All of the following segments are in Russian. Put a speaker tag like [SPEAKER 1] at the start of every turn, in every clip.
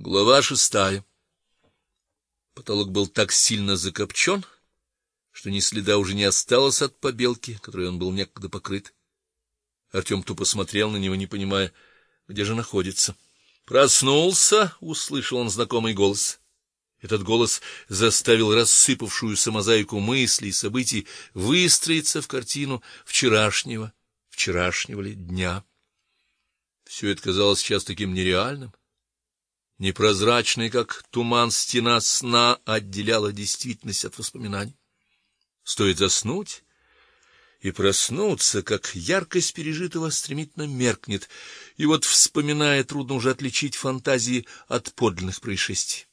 [SPEAKER 1] Глава шестая. Потолок был так сильно закопчен, что ни следа уже не осталось от побелки, которой он был некогда покрыт. Артем тупо смотрел на него, не понимая, где же находится. Проснулся, услышал он знакомый голос. Этот голос заставил рассыпавшуюся мозаику мыслей и событий выстроиться в картину вчерашнего, вчерашнего ли дня. Все это казалось сейчас таким нереальным. Непрозрачной, как туман, стена сна отделяла действительность от воспоминаний. Стоит заснуть и проснуться, как яркость пережитого стремительно меркнет, и вот, вспоминая, трудно уже отличить фантазии от подлинных происшествий.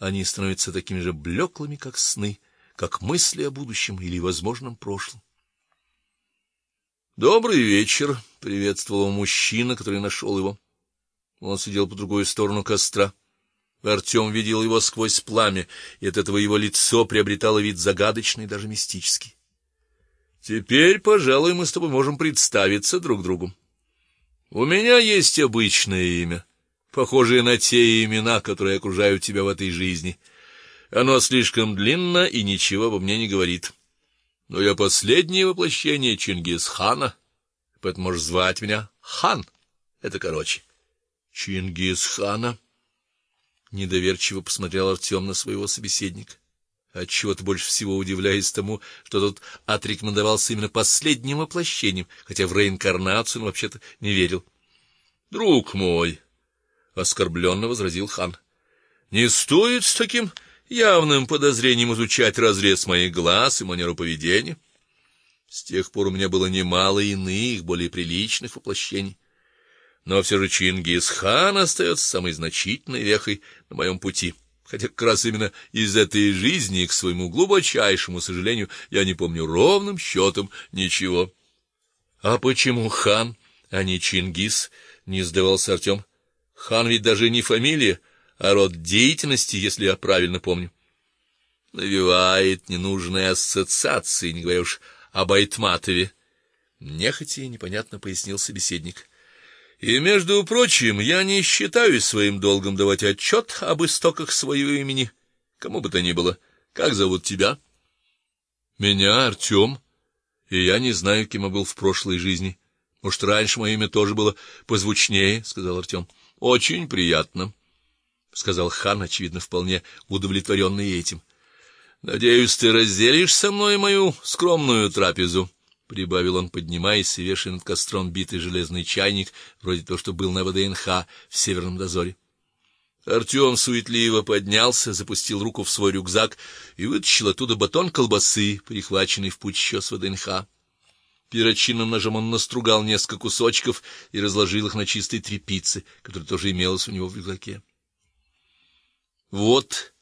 [SPEAKER 1] Они становятся такими же блеклыми, как сны, как мысли о будущем или возможном прошлом. Добрый вечер, приветствовал мужчина, который нашел его. Он сидел по другую сторону костра. Артем видел его сквозь пламя, и от этого его лицо приобретало вид загадочный, даже мистический. Теперь, пожалуй, мы с тобой можем представиться друг другу. У меня есть обычное имя, похожее на те имена, которые окружают тебя в этой жизни. Оно слишком длинно и ничего обо мне не говорит. Но я последнее воплощение Чингисхана, поэтому можешь звать меня Хан. Это короче. Чингисхана недоверчиво посмотрел Артем на своего собеседника. Отчего-то больше всего удивляясь тому, что тот отрекомендовался именно последним воплощением, хотя в реинкарнацию он вообще-то не верил. "Друг мой", оскорбленно возразил хан. "Не стоит с таким явным подозрением изучать разрез моих глаз и манеру поведения. С тех пор у меня было немало иных, более приличных воплощений но все же Чингисхан остается самой значительной вехой на моем пути. Хотя как раз именно из этой жизни, к своему глубочайшему сожалению, я не помню ровным счетом ничего. А почему хан, а не Чингис? не сдавался Артем. Хан ведь даже не фамилия, а род деятельности, если я правильно помню. Навевает ненужные ассоциации, не говоря уж об Айтматове. Нехотя и непонятно пояснил собеседник. И между прочим, я не считаю своим долгом давать отчет об истоках своего имени, кому бы то ни было. Как зовут тебя? Меня Артем. И я не знаю, кем я был в прошлой жизни. Может, раньше мое имя тоже было позвучнее, сказал Артем. Очень приятно, сказал хан, очевидно, вполне удовлетворенный этим. Надеюсь, ты разделишь со мной мою скромную трапезу прибавил он, поднимаясь и вешая над костром битый железный чайник, вроде того, что был на ВДНХ в Северном дозоре. Артем суетливо поднялся, запустил руку в свой рюкзак и вытащил оттуда батон колбасы, прихваченный в путь еще с ВДНХ. Перочинным ножом он настругал несколько кусочков и разложил их на чистой тряпице, которая тоже имелась у него в рюкзаке. Вот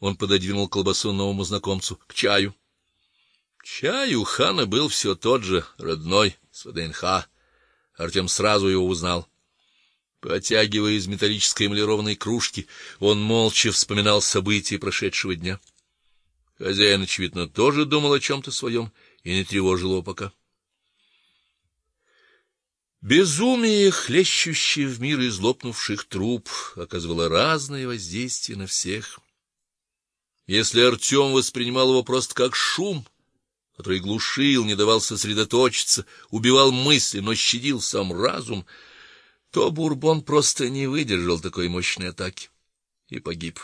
[SPEAKER 1] он пододвинул колбасу новому знакомцу к чаю. Чай у хана был все тот же, родной, с ВДНХ. Артем сразу его узнал. Потягивая из металлической эмалированной кружки, он молча вспоминал события прошедшего дня. Хозяин, очевидно, тоже думал о чем то своем и не тревожил его пока. Безумие, хлещущее в мир из лопнувших труб, оказывало разное воздействие на всех. Если Артем воспринимал его просто как шум, который глушил, не давал сосредоточиться, убивал мысли, но щадил сам разум, то Бурбон просто не выдержал такой мощной атаки и погиб.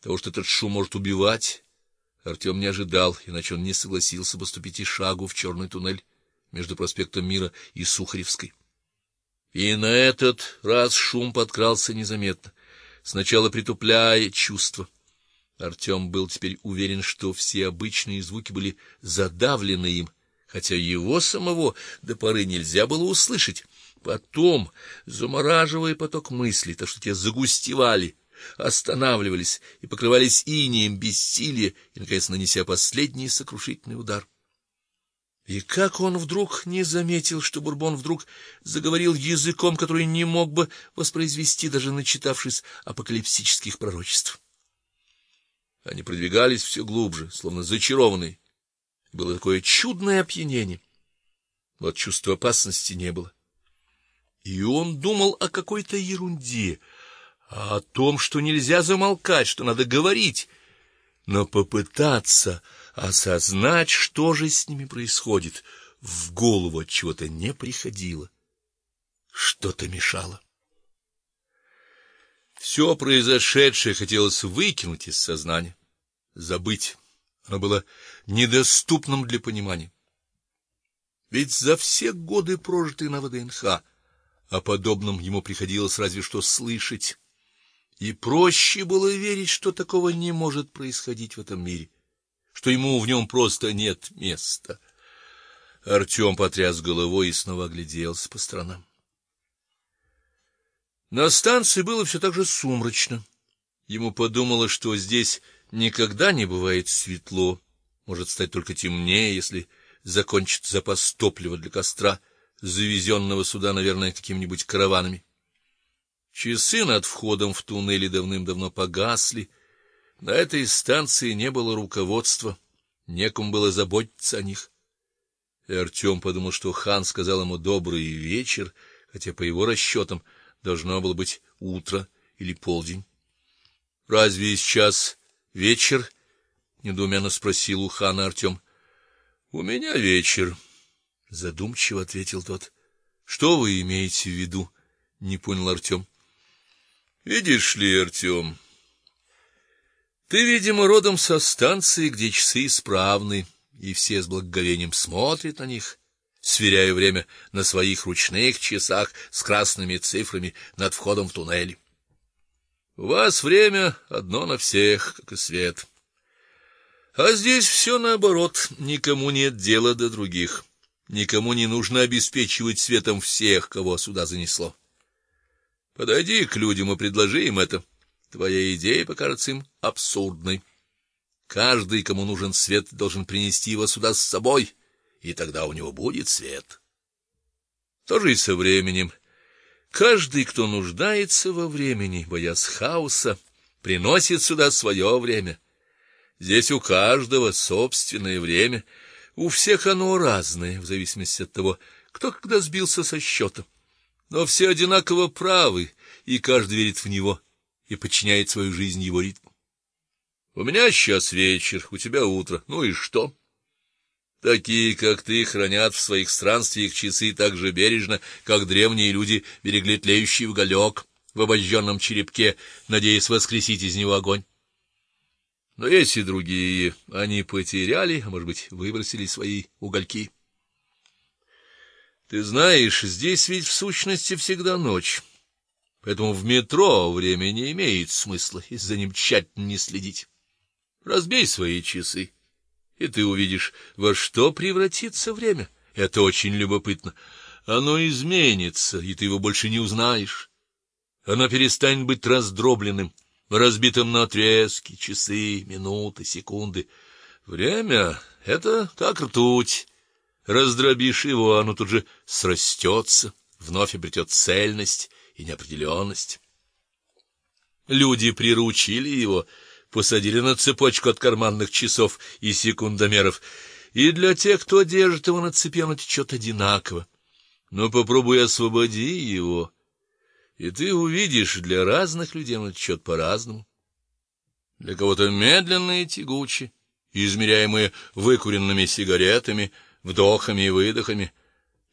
[SPEAKER 1] Того, что этот шум может убивать, Артем не ожидал, иначе он не согласился бы ступить и шагу в черный туннель между проспектом Мира и Сухаревской. И на этот раз шум подкрался незаметно, сначала притупляя чувства Артем был теперь уверен, что все обычные звуки были задавлены им, хотя его самого до поры нельзя было услышать. Потом, замораживая поток мыслей, так что те загустевали, останавливались и покрывались инеем бессилия, и наконец нанеся последний сокрушительный удар. И как он вдруг не заметил, что Бурбон вдруг заговорил языком, который не мог бы воспроизвести, даже начитавшись апокалипсических пророчеств. Они продвигались все глубже, словно зачарованные. Было такое чудное опьянение. Вот чувства опасности не было. И он думал о какой-то ерунде, о том, что нельзя замолкать, что надо говорить, но попытаться осознать, что же с ними происходит, в голову от чего-то не приходило. Что-то мешало. Все произошедшее хотелось выкинуть из сознания, забыть. Оно было недоступным для понимания. Ведь за все годы, прожитые на ВДНХ, о подобном ему приходилось разве что слышать. И проще было верить, что такого не может происходить в этом мире, что ему в нем просто нет места. Артем потряс головой и снова огляделся по сторонам. На станции было все так же сумрачно. Ему подумалось, что здесь никогда не бывает светло, может стать только темнее, если закончится запас топлива для костра, завезенного сюда, наверное, какими-нибудь караванами. Часы над входом в туннели давным-давно погасли. На этой станции не было руководства, некому было заботиться о них. И Артем подумал, что хан сказал ему добрый вечер, хотя по его расчетам должно было быть утро или полдень. Разве сейчас вечер? недоуменно спросил у хана Артем. — У меня вечер, задумчиво ответил тот. Что вы имеете в виду? не понял Артем. — Видишь ли, Артем, ты, видимо, родом со станции, где часы исправны, и все с благоговением смотрят на них сверяя время на своих ручных часах с красными цифрами над входом в туннель. У вас время одно на всех, как и свет. А здесь все наоборот, никому нет дела до других. Никому не нужно обеспечивать светом всех, кого сюда занесло. Подойди к людям и предложи им это. Твоя идея покажется им абсурдной. Каждый, кому нужен свет, должен принести его сюда с собой и тогда у него будет свет. То же и со временем. Каждый, кто нуждается во времени, боясь хаоса, приносит сюда свое время. Здесь у каждого собственное время, у всех оно разное, в зависимости от того, кто когда сбился со счета. Но все одинаково правы, и каждый верит в него и подчиняет свою жизнь его ритму. У меня сейчас вечер, у тебя утро. Ну и что? Такие, как ты, хранят в своих странствиях часы так же бережно, как древние люди берегли тлеющий уголек в обожженном черепке, надеясь воскресить из него огонь. Но есть и другие, они потеряли, а может быть, выбросили свои угольки. Ты знаешь, здесь ведь в сущности всегда ночь. Поэтому в метро время не имеет смысла, и за ним тщательно не следить. Разбей свои часы и ты увидишь, во что превратится время. Это очень любопытно. Оно изменится, и ты его больше не узнаешь. Оно перестанет быть раздробленным, разбитым на отрезки, часы, минуты, секунды. Время это как ртуть. Раздробишь его, оно тут же срастется, вновь обретет цельность и неопределенность. Люди приручили его посадили на цепочку от карманных часов и секундомеров, и для тех, кто держит его на цепи, оно течет одинаково. Но попробуй освободи его, и ты увидишь, для разных людей оно течет по-разному. Для кого-то медленно и тягуче, измеряемые выкуренными сигаретами, вдохами и выдохами,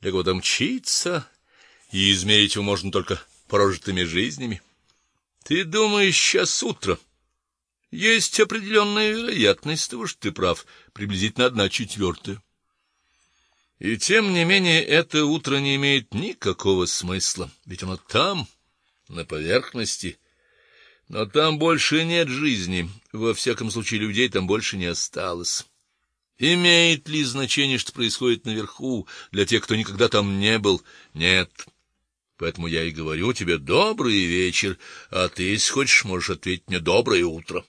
[SPEAKER 1] для кого-то мчится, и измерить его можно только прожитыми жизнями. Ты думаешь, сейчас утро? Есть определенная вероятность того, что ты прав, приблизительно одна четвертая. И тем не менее это утро не имеет никакого смысла, ведь оно там, на поверхности. Но там больше нет жизни, во всяком случае людей там больше не осталось. Имеет ли значение, что происходит наверху, для тех, кто никогда там не был? Нет. Поэтому я и говорю тебе добрый вечер, а ты, если хочешь, можешь ответить мне доброе утро.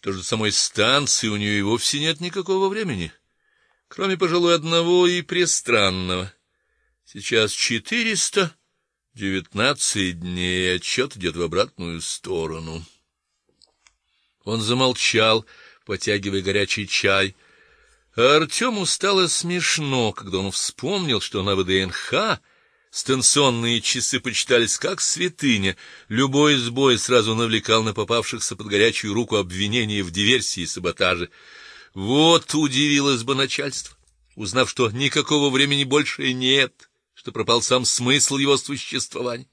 [SPEAKER 1] Что же самой станции у нее и вовсе нет никакого времени, кроме, пожалуй, одного и престранного. Сейчас четыреста девятнадцать дней, отчет идет в обратную сторону. Он замолчал, потягивая горячий чай. Артему стало смешно, когда он вспомнил, что на ВДНХ Станционные часы почитались как святыня. Любой сбой сразу навлекал на попавшихся под горячую руку обвинения в диверсии и саботаже. Вот удивилось бы начальство, узнав, что никакого времени больше нет, что пропал сам смысл его существования.